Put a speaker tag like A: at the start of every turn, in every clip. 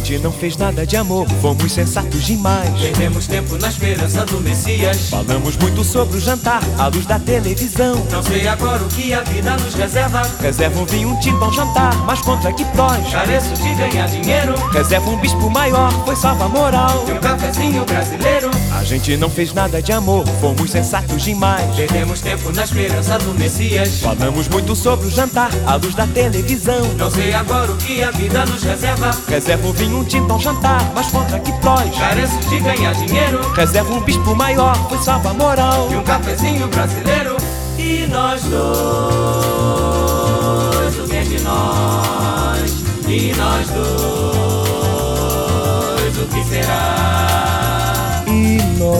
A: gente não fez nada de amor, fomos sensatos demais.
B: Perdemos tempo na esperança do Messias.
A: Falamos muito sobre o jantar, à luz da televisão.
B: Não sei agora o que a vida nos reserva.
A: Reserva um vinho, um tinto, um jantar, mas contra que prós?
B: Careço de ganhar dinheiro.
A: Reserva um bispo maior, foi salva a moral.
B: E um cafezinho brasileiro.
A: A gente não fez nada de amor, fomos sensatos demais.
B: Perdemos tempo na esperança do Messias.
A: Falamos muito sobre o jantar, à luz da televisão.
B: Não sei agora o que a vida nos reserva.
A: Reserva um vinho, um tinto, um jantar, mas contra que prós?
B: Careço de ganhar dinheiro.
A: Reserva um bispo maior, foi salva moral.
B: E um cafezinho brasileiro. E nós dois,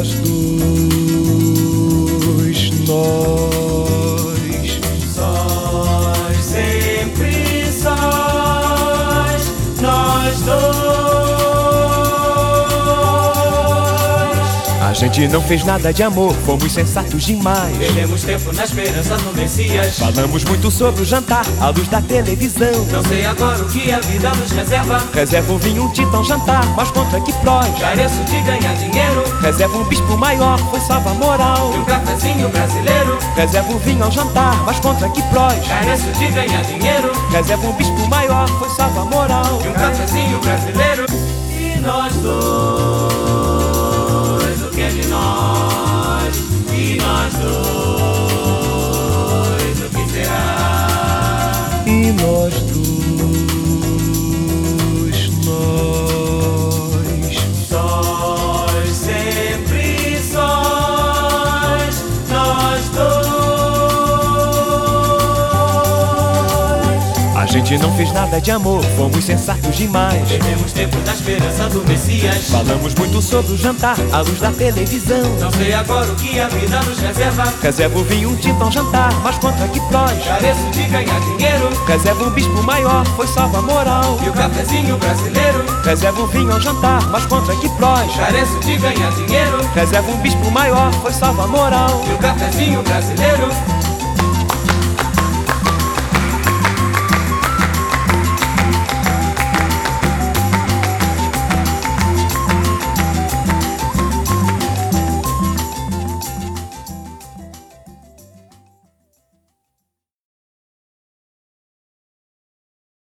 B: nós
A: gente não fez nada de amor, fomos sensatos demais.
B: Perdemos tempo na esperança do Messias.
A: Falamos muito sobre o jantar, à luz da televisão.
B: Não sei agora o que a vida nos reserva.
A: Reserva um vinho, um um jantar, mas contra que prós?
B: Careço de ganhar dinheiro.
A: Reserva um bispo maior, foi salva a moral.
B: E um cafezinho brasileiro.
A: Reserva um vinho ao jantar, mas contra que prós?
B: Careço de ganhar dinheiro.
A: Reserva um bispo maior, foi salva moral. Gente não fez nada de amor, fomos sensatos demais.
B: Perdemos tempo na esperança do Messias.
A: Falamos muito sobre o jantar, à luz da televisão.
B: Não sei agora o que a vida nos reserva.
A: Reserva um vinho, um tinto, um jantar, mas contra que prós?
B: Careço de ganhar dinheiro.
A: Reserva um bispo maior, foi salva moral.
B: E o cafezinho brasileiro.
A: Reserva um vinho ao jantar, mas contra que prós?
B: Careço de ganhar dinheiro.
A: Reserva um bispo maior, foi salva moral.
B: E o cafezinho brasileiro.